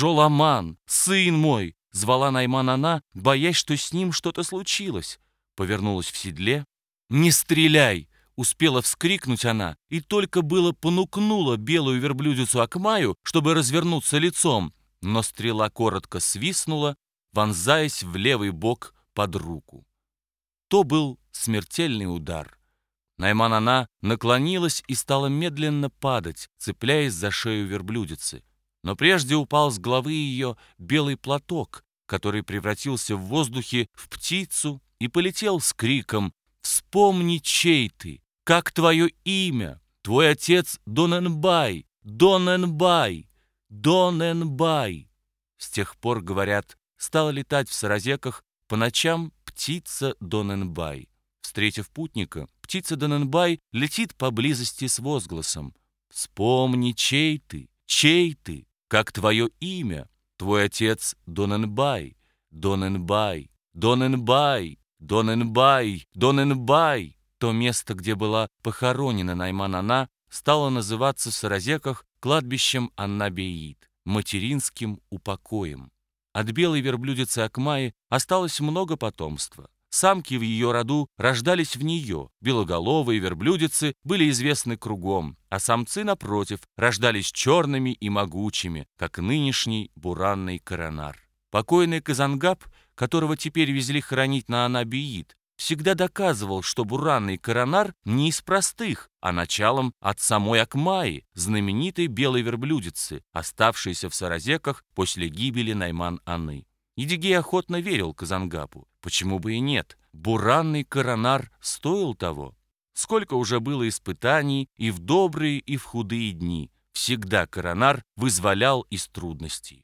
Жоламан, сын мой!» — звала Найман она, боясь, что с ним что-то случилось. Повернулась в седле. «Не стреляй!» — успела вскрикнуть она, и только было понукнула белую верблюдицу Акмаю, чтобы развернуться лицом, но стрела коротко свистнула, вонзаясь в левый бок под руку. То был смертельный удар. Найман-она наклонилась и стала медленно падать, цепляясь за шею верблюдицы. Но прежде упал с головы ее белый платок, который превратился в воздухе в птицу и полетел с криком «Вспомни, чей ты! Как твое имя? Твой отец Доненбай! Доненбай! Доненбай!» С тех пор, говорят, стала летать в саразеках по ночам птица Доненбай. Встретив путника, птица Доненбай летит поблизости с возгласом. «Вспомни, чей ты, чей ты, как твое имя, твой отец Доненбай, Доненбай, Доненбай, Доненбай, Доненбай». То место, где была похоронена Найман-Ана, стало называться в Саразеках кладбищем Аннабеид, материнским упокоем. От белой верблюдицы Акмаи осталось много потомства. Самки в ее роду рождались в нее, белоголовые верблюдицы были известны кругом, а самцы, напротив, рождались черными и могучими, как нынешний буранный коронар. Покойный Казангаб, которого теперь везли хоронить на Анабиид, всегда доказывал, что буранный коронар не из простых, а началом от самой Акмаи, знаменитой белой верблюдицы, оставшейся в Саразеках после гибели Найман-Аны. Едигей охотно верил Казангапу. Почему бы и нет? Буранный коронар стоил того. Сколько уже было испытаний и в добрые, и в худые дни. Всегда коронар вызволял из трудностей.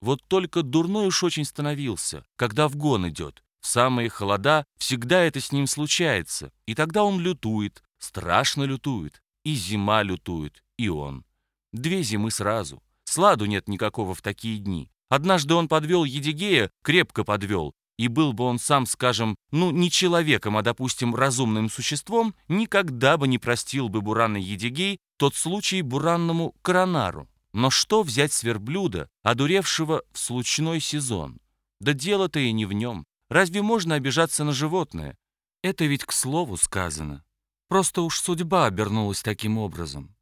Вот только дурной уж очень становился, когда в гон идет. В самые холода всегда это с ним случается, и тогда он лютует, страшно лютует, и зима лютует, и он. Две зимы сразу. Сладу нет никакого в такие дни. Однажды он подвел Едигея, крепко подвел, и был бы он сам, скажем, ну, не человеком, а, допустим, разумным существом, никогда бы не простил бы Бурана Едигей тот случай буранному коронару. Но что взять с верблюда, одуревшего в случной сезон? Да дело-то и не в нем. Разве можно обижаться на животное? Это ведь к слову сказано. Просто уж судьба обернулась таким образом.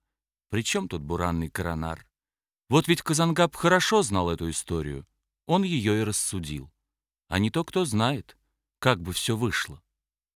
Причем тут буранный коронар? Вот ведь Казангаб хорошо знал эту историю. Он ее и рассудил. А не то кто знает, как бы все вышло.